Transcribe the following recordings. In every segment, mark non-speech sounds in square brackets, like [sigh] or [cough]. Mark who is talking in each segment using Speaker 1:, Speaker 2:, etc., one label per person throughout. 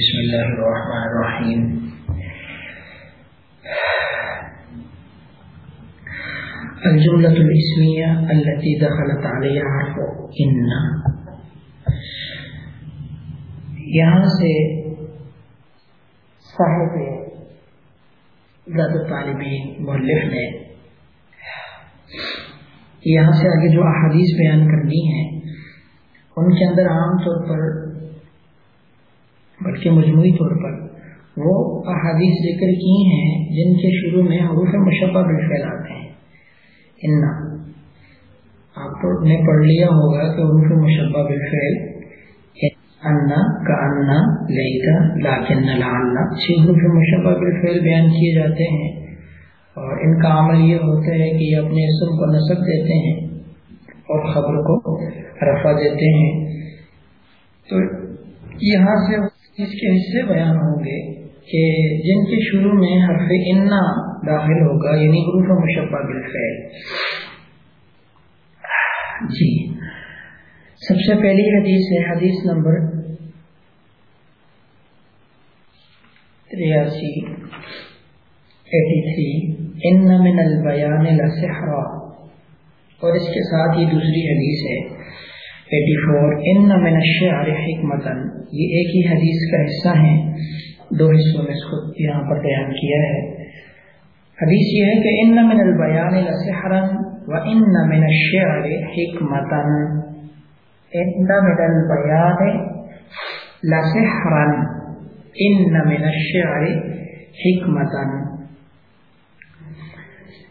Speaker 1: بسم الله الرحمن الرحيم. الجملة الاسمية التي دخلت عليها حرف إن. یہاں سے صاحب زیادہ طالبین مولف نے یہاں سے آگے جو احادیث بیان کرنی ہیں، ان کے اندر عام طور پر بلکہ مجموعی طور پر وہ احادیث ذکر کی ہیں جن کے شروع میں حروف مشبہ بالفعل آتے ہیں۔ انا آپ نے پڑھ لیا ہوگا کہ حروف مشبہ بالفعل انا کا انا لیتا لاکن لعنا چھ حروف مشبہ بالفعل بیان کیے جاتے ہیں۔ اور ان کا عمل یہ ہوتا ہے کہ یہ اپنے اسم کو نصب دیتے ہیں اور خبر کو رفع دیتے ہیں۔ تو یہاں سے اس کے حصے بیان ہوں گے کہ جن کے شروع میں حرف انا داخل ہوگا یعنی حروف مشبہ بالفعل۔ جی۔ سب سے پہلی حدیث ہے، حدیث نمبر تریاسی، ایٹی تھری۔ ان من البیان لسحرا۔ اور اس کے ساتھ ہی دوسری حدیث ہے۔ ایٹی فور ان من الشعر حکمتن یہ ایک ہی حدیث کا حصہ ہے، دو حصوں میں اس کو یہاں پر بیان کیا ہے۔ حدیث یہ ہے کہ ان من البیان لسحرا و ان من الشعر حکمتن ان من البیان لسحرا ان من الشعر حکمتن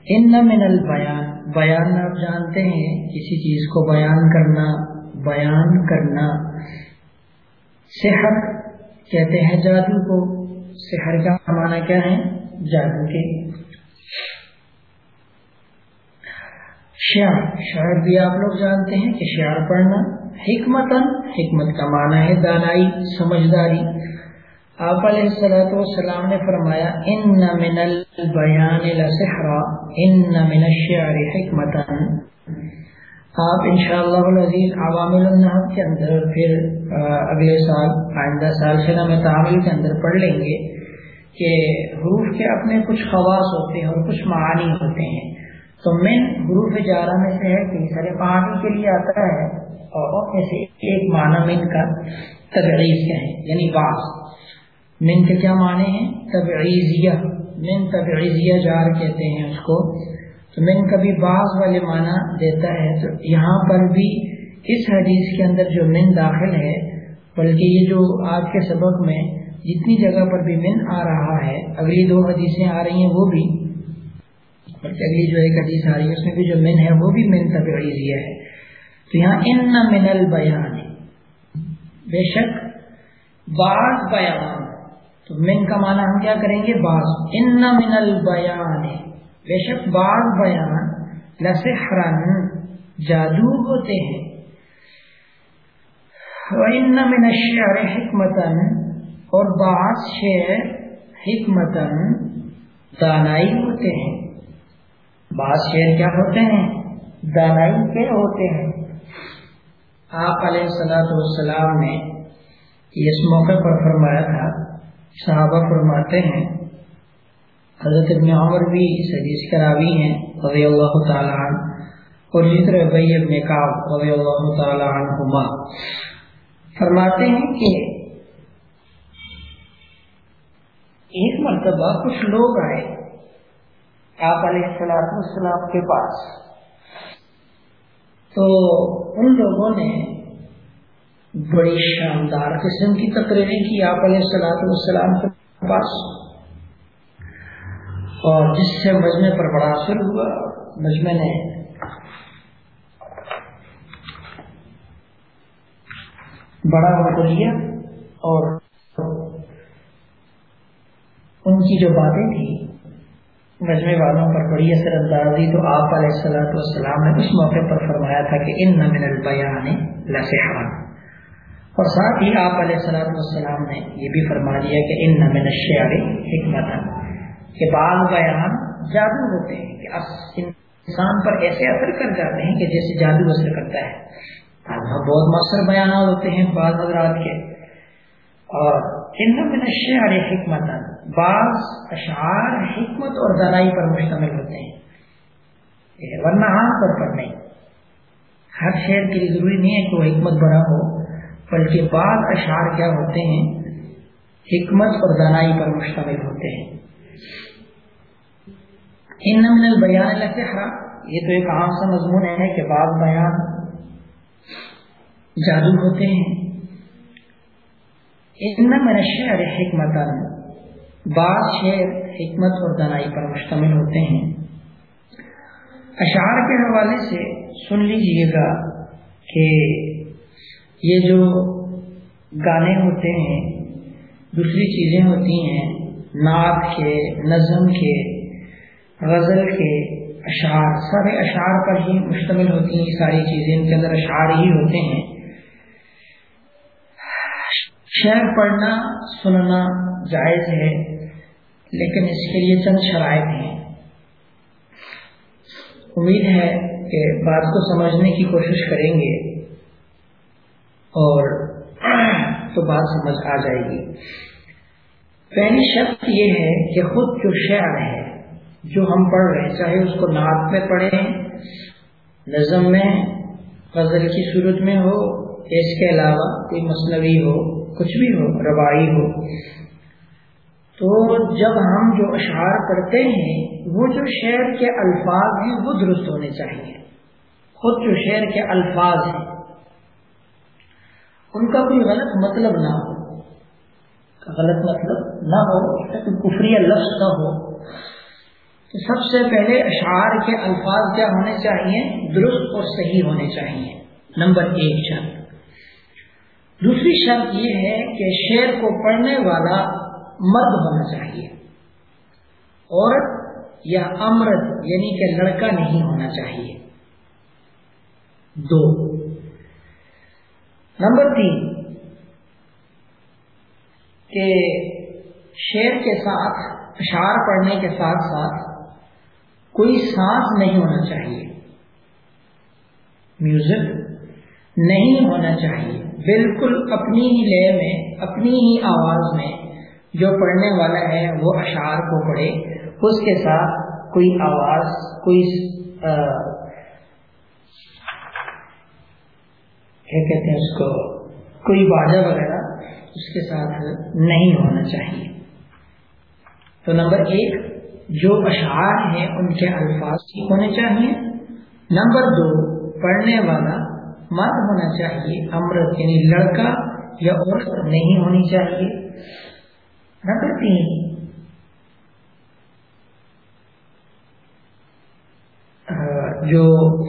Speaker 1: ان من البیان بیان آپ جانتے ہیں، کسی چیز کو بیان کرنا بیان کرنا۔ سحر کہتے ہیں جادو کو۔ سحر کا معنی کیا ہے؟ جادو کے۔ شعر۔ شعر بھی آپ لوگ جانتے ہیں کہ شعر پڑھنا حکمت حکمت کا معنی ہے دانائی، سمجھداری۔ آپ علیہ السلام والسلام نے فرمایا، ان من البیان لسحرا، ان من الشعر حکمتا. آپ انشاءاللہ العزیز عوامل النحب کے اندر پھر اگلے سال، آئندہ سال سے نام تعامل کے اندر پڑھ لیں گے کہ حروف کے اپنے کچھ خواص ہوتے ہیں اور کچھ معانی ہوتے ہیں۔ تو من حروف جارہ میں سے ہے کہ سر پانی کے لیے آتا ہے اور میں سے ایک معنی من کا تبعیض کا ہے یعنی باس من کے کیا معنی ہیں؟ تبعیضیہ۔ من تبعیضیہ جار کہتے ہیں اس کو۔ تو من کبھی بعض والے معنی دیتا ہے تو یہاں پر بھی اس حدیث کے اندر جو من داخل ہے، بلکہ یہ جو آج کے سبق میں جتنی جگہ پر بھی من آ رہا ہے، اگلی دو حدیثیں آ رہی ہیں وہ بھی، بلکہ اگلی جو ایک حدیث آ رہی ہے، اس میں بھی جو من ہے وہ بھی من تبعیضیہ ہے۔ تو یہاں ان من البیان، بے شک بعض بیان، تو من کا معنی ہم کیا کریں گے؟ بعض۔ ان من البیان بے شک بعض بیان لسحرن جادو ہوتے ہیں۔ وَإِنَّ مِنَ الشِّعْرِ حِکْمَةً اور بعض شعر حکمتاً دانائی ہوتے ہیں۔ بعض شعر کیا ہوتے ہیں؟ دانائی کے ہوتے ہیں۔ آپ علیہ السلاۃ والسلام نے اس موقع پر فرمایا تھا، صحابہ فرماتے ہیں حضرت ابن عمر بھی اس حدیث کا راوی ہیں، رضی اللہ تعالی عنہ۔ اور اسی طرح بھائی ابن کعب رضی اللہ تعالی عنہما۔ فرماتے ہیں کہ ایک مرتبہ کچھ لوگ آئے آپ علیہ السلام السلام کے پاس۔ تو ان لوگوں نے بڑی شاندار قسم کی تقریریں کی آپ علیہ السلاۃ والسلام کے پاس۔ اور جس سے مجمع پر بڑا اثر ہوا، مجمع نے بڑا وقت لیا اور ان کی جو باتیں تھی مجمع والوں پر بڑی اثر اندازی تو آپ علیہ السلاۃ والسلام نے اس موقع پر فرمایا تھا کہ ان من البیان لسحران اور ساتھ ہی آپ علیہ السلام والسلام نے یہ بھی فرما دیا کہ ان من الشعر حکمت کہ بعض بیان جادو ہوتے ہیں کہ انسان پر ایسے اثر کر جاتے ہیں کہ جیسے جادو اثر کرتا ہے۔ بہت مؤثر بیانات ہوتے ہیں بعض حضرات کے۔ اور ان حکمت بعض اشعار حکمت اور دانائی پر مشتمل ہوتے ہیں۔ ورنہ عام طور پر نہیں۔ ہر شعر کے لیے ضروری نہیں ہے کہ وہ حکمت بڑا ہو، بلکہ بعض اشعار کیا ہوتے ہیں، حکمت اور دانائی پر مشتمل ہوتے ہیں۔ ان من البیان لسحرا یہ تو ایک عام سا مضمون ہے کہ بعض بیان جادو ہوتے ہیں. ان من الشعر حکمت. بعض شعر حکمت اور دنائی پر مشتمل ہوتے ہیں. اشعار کے حوالے سے سن لیجیے گا کہ یہ جو گانے ہوتے ہیں، دوسری چیزیں ہوتی ہیں، نعت کے، نظم کے غزل کے اشعار، سارے اشعار پر ہی مشتمل ہوتی ہیں ساری چیزیں، ان کے اندر اشعار ہی ہوتے ہیں۔ شعر پڑھنا، سننا جائز ہے، لیکن اس کے لیے چند شرائط ہیں۔ امید ہے کہ بات کو سمجھنے کی کوشش کریں گے اور [clears throat] تو بات سمجھ آ جائے گی۔ پہلی شرط یہ ہے کہ خود جو شعر ہے جو ہم پڑھ رہے ہیں، چاہے اس کو نعت میں پڑھیں، نظم میں، غزل کی صورت میں ہو، اس کے علاوہ کوئی مصنوعی ہو، کچھ بھی ہو، روائی ہو۔ تو جب ہم جو اشعار کرتے ہیں، وہ جو شعر کے الفاظ ہیں، وہ درست ہونے چاہیے۔ خود جو شعر کے الفاظ ہیں، ان کا کوئی غلط مطلب نہ ہو۔ غلط مطلب نہ ہو کفری لفظ نہ ہو۔ تو سب سے پہلے اشعار کے الفاظ کیا ہونے چاہیے درست اور صحیح ہونے چاہیے نمبر ایک شرط۔ دوسری شرط یہ ہے کہ شعر کو پڑھنے والا مرد ہونا چاہیے۔ عورت یا امرد یعنی کہ لڑکا نہیں ہونا چاہیے۔ دو۔ نمبر تین۔ کہ شعر کے ساتھ، اشعار پڑھنے کے ساتھ ساتھ کوئی سانس نہیں ہونا چاہیے۔ میوزک نہیں ہونا چاہیے۔ بالکل اپنی ہی لے میں، اپنی ہی آواز میں جو پڑھنے والا ہے، وہ اشعار کو پڑھے۔ اس کے ساتھ کوئی آواز، کوئی کیا کہتے ہیں اس کو؟ کوئی باجا وغیرہ اس کے ساتھ نہیں ہونا چاہیے۔ تو نمبر ایک جو اشعار ہیں ان کے الفاظ ہونے چاہیے۔ نمبر دو، پڑھنے والا مرد ہونا چاہیے، امرت یعنی لڑکا یا عورت نہیں ہونی چاہیے۔ نمبر تین جو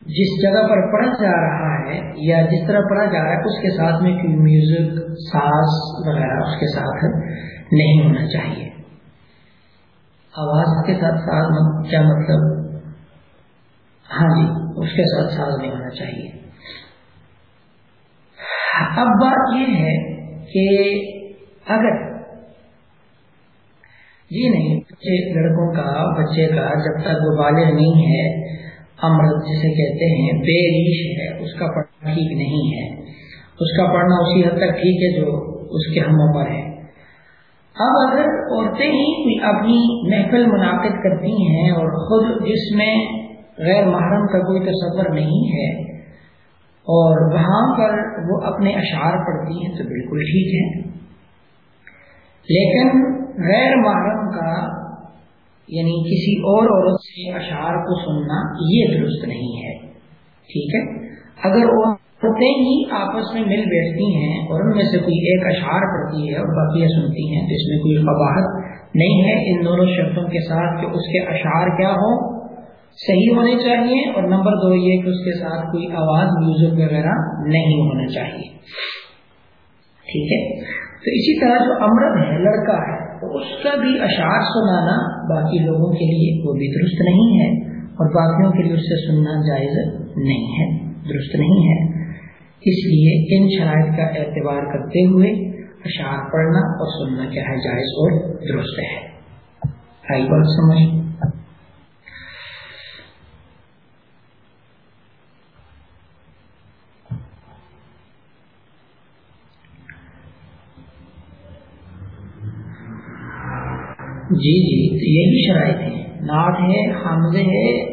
Speaker 1: جس جگہ پر پڑھا جا رہا ہے یا جس طرح پڑھا جا رہا ہے، اس کے ساتھ میں کوئی میوزک، ساز وغیرہ اس کے ساتھ نہیں ہونا چاہیے۔ آواز کے ساتھ ساتھ کیا مطلب؟ ہاں جی اس کے ساتھ ساز نہیں ہونا چاہیے۔ اب بات یہ ہے کہ اگر جی نہیں، بچے لڑکوں کا، بچے کا جب تک وہ بالغ نہیں ہے، امرت جسے کہتے ہیں، بے ریش ہے، اس کا پڑھنا ٹھیک نہیں ہے۔ اس کا پڑھنا اسی حد تک ٹھیک ہے جو اس کے ہم عمر ہے اب اگر عورتیں ہی اپنی محفل منعقد کرتی ہیں اور خود جس میں غیر محرم کا کوئی تصور نہیں ہے اور وہاں پر وہ اپنے اشعار پڑھتی ہیں تو بالکل ٹھیک ہے۔ لیکن غیر محرم کا یعنی کسی اور عورت سے اشعار کو سننا یہ درست نہیں ہے۔ ٹھیک ہے۔ اگر وہ عورتیں ہی آپس میں مل بیٹھتی ہیں اور ان میں سے کوئی ایک اشعار پڑھتی ہے اور باقیاں سنتی ہیں تو اس میں کوئی قباحت نہیں ہے ان دونوں شرطوں کے ساتھ کہ اس کے اشعار کیا ہوں، صحیح ہونے چاہیے اور نمبر دو یہ کہ اس کے ساتھ کوئی آواز، میوزک وغیرہ نہیں ہونا چاہیے۔ ٹھیک ہے؟ تو اسی طرح جو امرد ہے، لڑکا ہے تو اس کا بھی اشعار سنانا باقی لوگوں کے لیے وہ بھی درست نہیں ہے اور باقیوں کے لیے اس سے سننا جائز نہیں ہے، درست نہیں ہے۔ اس لیے ان شرائط کا اعتبار کرتے ہوئے اشعار پڑھنا اور سننا کیا ہے جائز اور درست ہے۔ جی جی یہی شرائط ہیں۔ نعت ہے حمز ہے،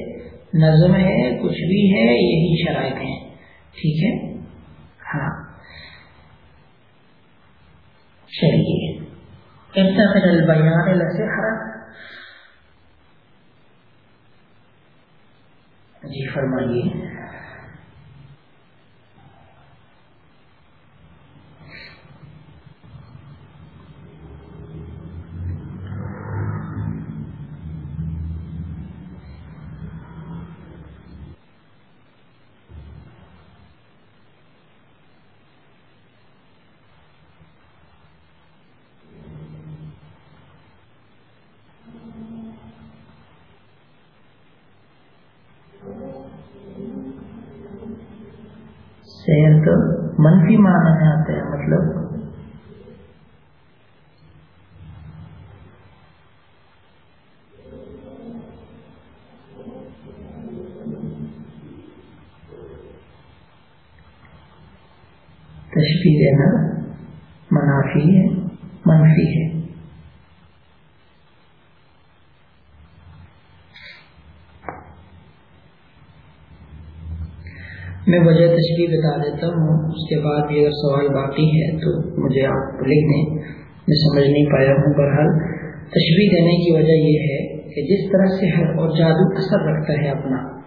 Speaker 1: نظم ہے، کچھ بھی ہے، یہی شرائط ہیں۔ ٹھیک ہے؟ ہاں۔ چلیے۔ البیان جی فرمائیے۔ سیر تو منفی معنی میں آتے ہیں مطلب تشکیل دینا منافی ہے منفی ہے میں وجہ تشریح بتا دیتا ہوں۔ اس کے بعد بھی اگر سوال باقی ہے تو مجھے آپ لکھ دیں۔ میں سمجھ نہیں پایا ہوں بہرحال۔ تشریح دینے کی وجہ یہ ہے کہ جس طرح سے ہر اور جادو اثر رکھتا ہے اپنا،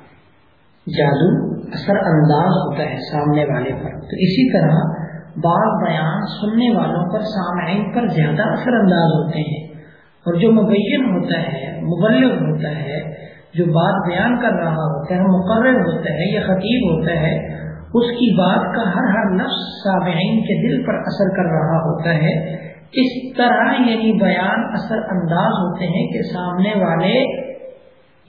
Speaker 1: جادو اثر انداز ہوتا ہے سامنے والے پر۔ تو اسی طرح بعض بیان سننے والوں پر سامعین پر زیادہ اثر انداز ہوتے ہیں۔ اور جو مبین ہوتا ہے، مبلغ ہوتا ہے جو بات بیان کر رہا ہوتا ہے، مقرر ہوتا ہے، یا خطیب ہوتا ہے، اس کی بات کا ہر ہر نفس سامعین کے دل پر اثر کر رہا ہوتا ہے۔ اس طرح یعنی بیان اثر انداز ہوتے ہیں کہ سامنے والے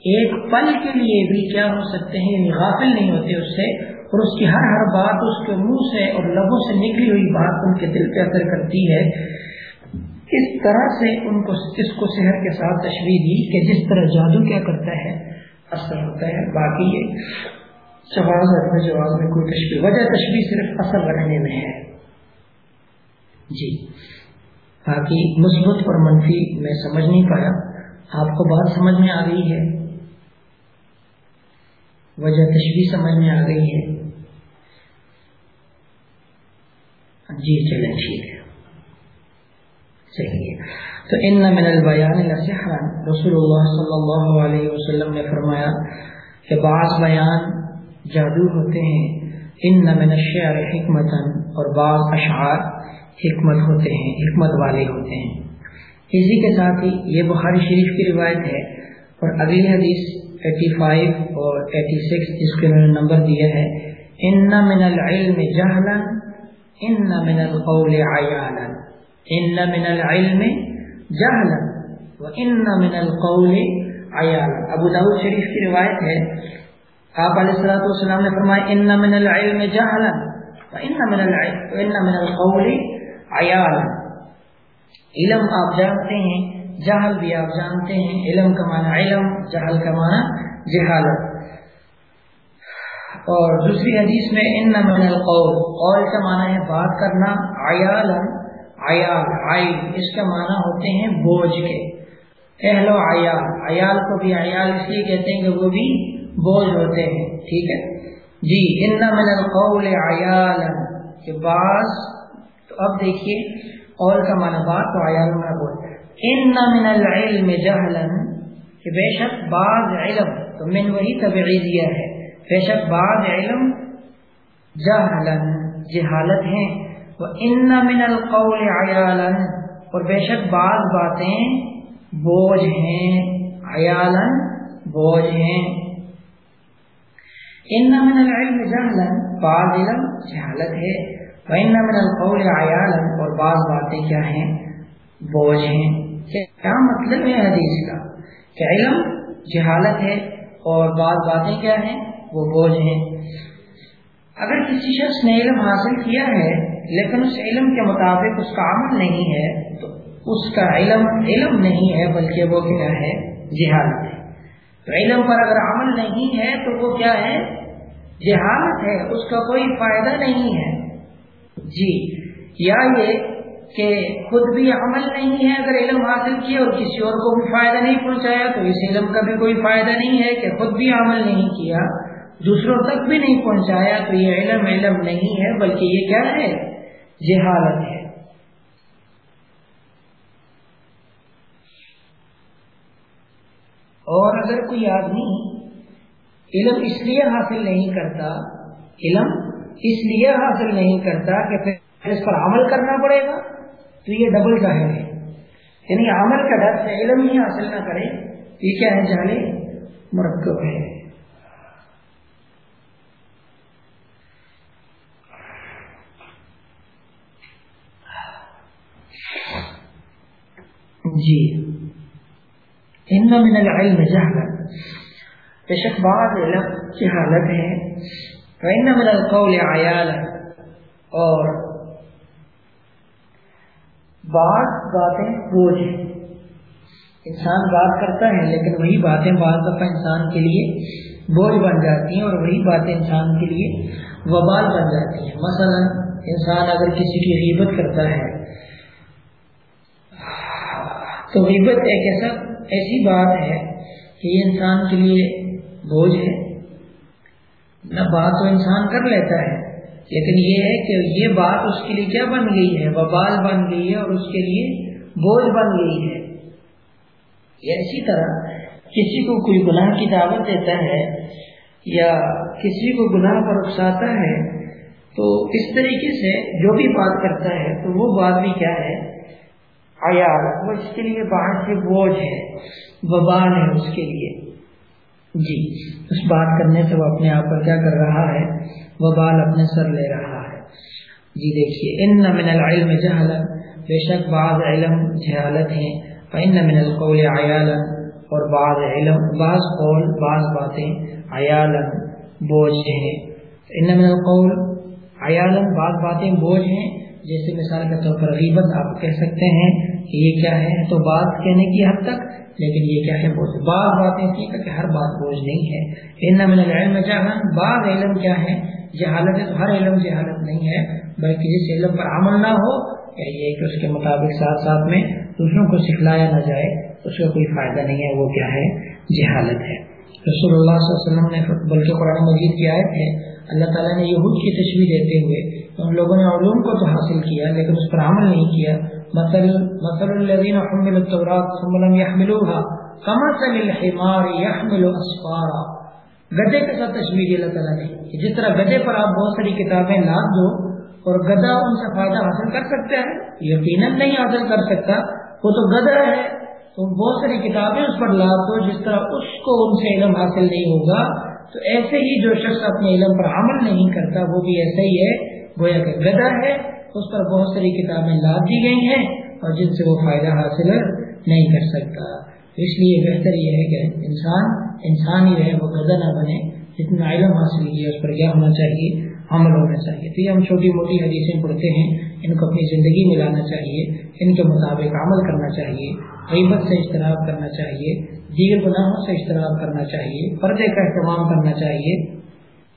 Speaker 1: ایک پل کے لیے بھی کیا ہو سکتے ہیں یعنی غافل نہیں ہوتے اس سے، اور اس کی ہر ہر بات اس کے منہ سے اور لبوں سے نکلی ہوئی بات ان کے دل پہ اثر کرتی ہے۔ اس طرح سے ان کو اس کو شہر کے ساتھ تشریح دی کہ جس طرح جادو کیا کرتا ہے، اثر ہوتا ہے۔ باقی یہ جواز اور جواز میں کوئی تشریح وجہ تشریح صرف اثر رکھنے میں ہے۔ جی۔ باقی مثبت اور منفی میں سمجھ نہیں پایا۔ آپ کو بات سمجھ میں آ گئی ہے۔ وجہ تشریح سمجھ میں آ گئی ہے۔ جی چلیں ٹھیک ہے۔ چلیے تو ان من البیان لسحرا رسول اللہ صلی اللہ علیہ وسلم نے فرمایا کہ بعض بیان جادو ہوتے ہیں۔ ان من الشعر حکمتا اور بعض اشعار حکمت ہوتے ہیں، حکمت والے ہوتے ہیں۔ اسی کے ساتھ ہی یہ بخاری شریف کی روایت ہے۔ اور اگلی حدیث 85 اور 86 جس کے انہوں نے نمبر دیا ہے۔ ان من العلم جہلا، ان من القول عیالا۔ ان من العلم جہلا وان من القول عیالا ابو داؤد شریف کی روایت ہے۔ آپ علیہ الصلوۃ والسلام نے فرمایا ان من العلم جہلا وان من العلم وان من القول عیالا علم آپ جانتے ہیں، جہل بھی آپ جانتے ہیں۔ علم کا معنی علم، جہل کا معنی جہالت اور دوسری حدیث میں ان من القول قول کا معنی ہے بات کرنا عیالا عیال آئی اس کا معنی ہوتے ہیں بوجھ کے۔ اہل و عیال عیال کو بھی عیال اس لیے کہتے ہیں کہ وہ بھی بوجھ ہوتے ہیں، ٹھیک ہے؟ جی ان من القول عیال کے بعض، تو اب دیکھیے، قول کا معنی بات تو عیال میں بول ان من العلم جہلا کہ بے شک بعض علم، تو من وہی تبعیضیہ ہے۔ بے شک بعض علم جہلا، جہالت ہیں۔ ان من القول عیالا اور بے شک بعض باتیں بوجھ ہیں۔ عیالا بوجھ ہیں۔ ان من العلم جہلا بعض علم جہالت ہے۔ وان من القول عیالا اور بعض باتیں کیا ہیں؟ بوجھ ہیں۔ کیا مطلب ہے حدیث کا؟ کہ علم جہالت ہے اور بعض باتیں کیا ہیں؟ وہ بوجھ ہیں۔ اگر کسی شخص نے علم حاصل کیا ہے، لیکن اس علم کے مطابق اس کا عمل نہیں ہے، تو اس کا علم علم نہیں ہے، بلکہ وہ کیا ہے؟ جہالت ہے۔ تو علم پر اگر عمل نہیں ہے، تو وہ کیا ہے؟ جہالت ہے، اس کا کوئی فائدہ نہیں ہے۔ جی یا یہ کہ خود بھی عمل نہیں ہے اگر علم حاصل کیا اور کسی اور کو بھی فائدہ نہیں پہنچایا، تو اس علم کا بھی کوئی فائدہ نہیں ہے کہ خود بھی عمل نہیں کیا۔ دوسروں تک بھی نہیں پہنچایا تو یہ علم علم نہیں ہے، بلکہ یہ کیا ہے؟ جہالت ہے۔ اور اگر کوئی آدمی علم اس لیے حاصل نہیں کرتا، علم اس لیے حاصل نہیں کرتا کہ پھر اس پر عمل کرنا پڑے گا، تو یہ ڈبل ظاہر ہے۔ یعنی عمل کا ڈر سے علم ہی حاصل نہ کرے، یہ کیا ہے جانے مرکب ہے جی ان من العلم جہلت بے شک بعض علم جہالت ہے فإن من القول عیالا اور بعض باتیں بوجھ ہیں. انسان بات کرتا ہے، لیکن وہی باتیں بعض دفعہ انسان کے لیے بوجھ بن جاتی ہیں، اور وہی باتیں انسان کے لیے وبال بن جاتی ہیں. مثلا، انسان اگر کسی کی غیبت کرتا ہے تو غیبت ایک ایسا ایسی بات ہے کہ یہ انسان کے لیے بوجھ ہے۔ نہ بات تو انسان کر لیتا ہے، لیکن یہ ہے کہ یہ بات اس کے لیے کیا بن گئی ہے؟ وبال بن گئی ہے اور اس کے لیے بوجھ بن گئی ہے۔ اسی طرح کسی کو کوئی گناہ کی دعوت دیتا ہے یا کسی کو گناہ پر اکساتا ہے، تو اس طریقے سے جو بھی بات کرتا ہے، تو وہ بات بھی کیا ہے؟ عیال وہ اس کے لیے باہر سے بوجھ ہے وبال ہے اس کے لیے۔ جی اس بات کرنے سے وہ اپنے آپ پر کیا کر رہا ہے؟ وہ بال اپنے سر لے رہا ہے۔ جی دیکھیے، ان من العلم جہالت بے شک بعض علم جہالت ہیں۔ ان من القول عیالا اور بعض علم، بعض قول، بعض باتیں عیالا بوجھ ہیں۔ ان من القول عیالا بعض باتیں بوجھ ہیں۔ جیسے مثال کے طور پر غیبت آپ کہہ سکتے ہیں کہ یہ کیا ہے تو بات کہنے کی حد تک، لیکن یہ کیا ہے بوجھ۔ بعض باتیں ٹھیک ہے کہ ہر بات بوجھ نہیں ہے۔ ان من العلم جہاں بعض علم کیا ہے؟ جہالت ہے تو ہر علم جہالت نہیں ہے، بلکہ جس علم پر عمل نہ ہو یا یہ کہ اس کے مطابق ساتھ ساتھ میں دوسروں کو سکھلایا نہ جائے، اس کا کوئی فائدہ نہیں ہے، وہ کیا ہے؟ جہالت ہے۔ رسول اللہ صلی اللہ علیہ وسلم نے بلکہ قرآن مجید کی آیت ہے، اللہ تعالیٰ نے یہود کی تشویح دیتے ہوئے ان لوگوں نے علوم کو تو حاصل کیا لیکن اس پر عمل نہیں کیا۔ مثل مثل الذين حملوا التوراة ثم لم يحملوها كمثل الحمار يحمل اسفارا گدے کے ساتھ تشویح اللہ تعالیٰ نے کہ جس طرح گدے پر آپ بہت ساری کتابیں لاد دو اور گدا ان سے فائدہ حاصل کر سکتے ہیں یقیناً نہیں حاصل کر سکتا۔ وہ تو گدا ہے، تو بہت ساری کتابیں اس پر لاد دو، جس طرح اس کو ان سے علم حاصل نہیں ہوگا۔ تو ایسے ہی جو شخص اپنے علم پر عمل نہیں کرتا، وہ بھی ایسا ہی ہے۔ گویا کہ گدا ہے، اس پر بہت ساری کتابیں لاد دی گئی ہیں اور جن سے وہ فائدہ حاصل نہیں کر سکتا۔ اس لیے بہتر یہ ہے کہ انسان انسان ہی رہے، وہ غزہ نہ بنے، جتنا علم حاصل کیا اس پر کیا ہونا چاہیے، عمل ہونا چاہیے۔ تو یہ ہم چھوٹی موٹی حدیثیں پڑھتے ہیں، ان کو اپنی زندگی میں لانا چاہیے، ان کے مطابق عمل کرنا چاہیے، غیبت سے اشتراک کرنا چاہیے، دیگر گناہوں سے اشتراک کرنا چاہیے، پردے کا اہتمام کرنا چاہیے۔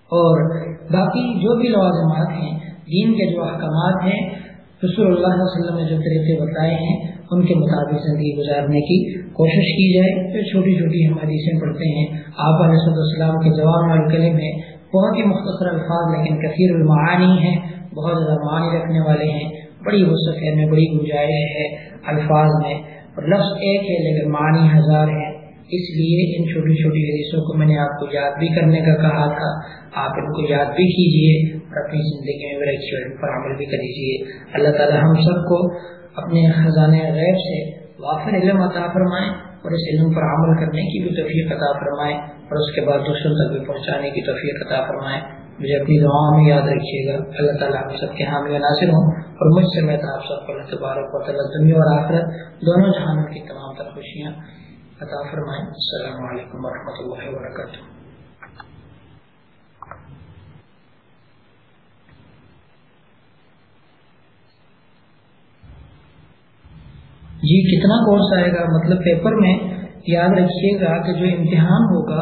Speaker 1: اور باقی جو بھی لوازمات ہیں دین کے جو احکامات ہیں، رسول اللہ علیہ وسلم نے جو طریقے بتائے ہیں، ان کے مطابق زندگی گزارنے کی کوشش کی جائے۔ پھر چھوٹی چھوٹی ہم حدیثیں پڑھتے ہیں۔ آپ علیہ السلام کے جوان الکلم میں بہت ہی مختصر الفاظ، لیکن کثیر المعانی ہیں۔ بہت زیادہ معنی رکھنے والے ہیں۔ بڑی وسط ہے، میں بڑی گنجائش ہے الفاظ میں۔ اور لفظ ایک ہے، لیکن معنی ہزار ہے اس لیے ان چھوٹی چھوٹی حدیثوں کو میں نے آپ کو یاد بھی کرنے کا کہا تھا۔ آپ ان کو یاد بھی کیجیے اپنی زندگی میں پر عمل بھی کر لیجیے اللہ تعالی ہم سب کو اپنے خزانے غیب سے وافر علم عطا فرمائیں اور اس علم پر عمل کرنے کی بھی توفیق عطا فرمائیں اور اس کے بعد دوسروں تک بھی پہنچانے کی توفیق عطا فرمائیں مجھے اپنی دعاؤں میں یاد رکھیے گا۔ اللہ تعالیٰ ہم سب کے ہاں حامی ناصر ہوں اور مجھ سے میں آپ سب کو اللہ تبارک و تعالیٰ دنیا اور آخرت دونوں جہانوں کی تمام تر خوشیاں عطا فرمائیں السلام علیکم ورحمۃ اللہ وبرکاتہ۔ جی کتنا کورس آئے گا؟ مطلب پیپر میں یاد رکھیے گا کہ جو امتحان ہوگا،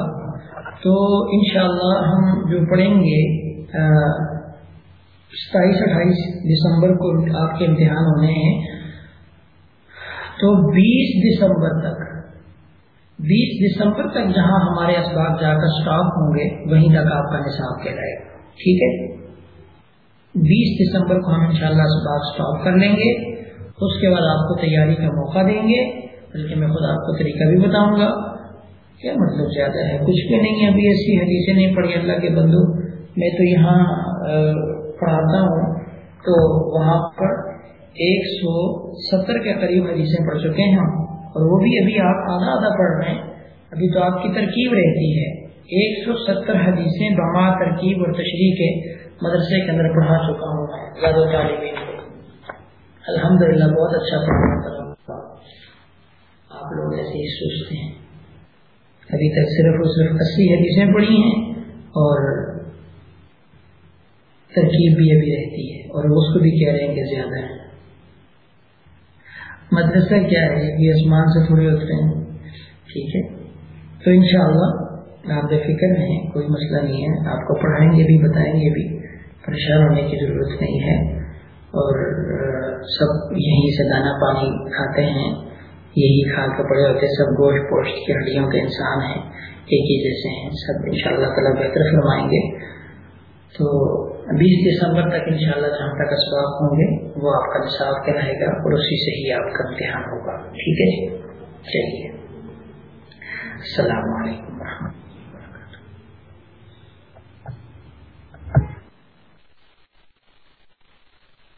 Speaker 1: تو انشاءاللہ ہم جو پڑھیں گے ستائیس، اٹھائیس دسمبر کو آپ کے امتحان ہونے ہیں، تو بیس دسمبر تک، بیس دسمبر تک جہاں ہمارے اسباب جا کر اسٹاک ہوں گے، وہیں تک آپ کا نصاب کہلائے گا، ٹھیک ہے؟ بیس دسمبر کو ہم انشاءاللہ اسباب اسٹاک کر لیں گے۔ اس کے بعد آپ کو تیاری کا موقع دیں گے۔ بلکہ میں خود آپ کو طریقہ بھی بتاؤں گا۔ کیا مطلب زیادہ ہے؟ کچھ بھی نہیں ابھی ایسی حدیثیں نہیں پڑھی۔ اللہ کے بندو، میں تو یہاں پڑھاتا ہوں۔ تو وہاں پر ایک سو ستر کے قریب حدیثیں پڑھ چکے ہیں اور وہ بھی ابھی آپ آدھا آدھا پڑھ رہے ہیں۔ ابھی تو آپ کی ترکیب رہتی ہے۔ ایک سو ستر حدیثیں بما ترکیب اور تشریح کے مدرسے کے اندر پڑھا چکا ہوں۔ زیادہ طالبین الحمد للہ بہت اچھا پڑھا آپ لوگ ایسے ہی سوچتے ہیں۔ ابھی تک صرف اور صرف اسی حدیثیں پڑھی ہیں اور ترکیب بھی ابھی رہتی ہے اور اس کو بھی کہہ رہے ہیں کہ زیادہ ہے۔ مدرسہ کیا ہے؟ یہ آسمان سے تھوڑے اترے ہیں۔ ٹھیک ہے۔ تو انشاءاللہ آپ بے فکر ہیں، کوئی مسئلہ نہیں ہے۔ آپ کو پڑھائیں گے بھی، بتائیں گے بھی۔ پریشان ہونے کی ضرورت نہیں ہے۔ اور سب یہیں سے دانا پانی کھاتے ہیں، یہی کھا کے بڑے ہوتے سب گوشت پوشت کی ہڈیوں کے انسان ہیں، ایک ہی جیسے ہیں، سب ان شاء اللہ تعالیٰ بہتر فرمائیں گے۔ تو بیس دسمبر تک انشاءاللہ جہاں تک اسباب ہوں گے، وہ آپ کا نصاب کہلائے گا اور اسی سے ہی آپ کا امتحان ہوگا۔ ٹھیک ہے جی؟ چلیے۔ السلام علیکم و رحمۃ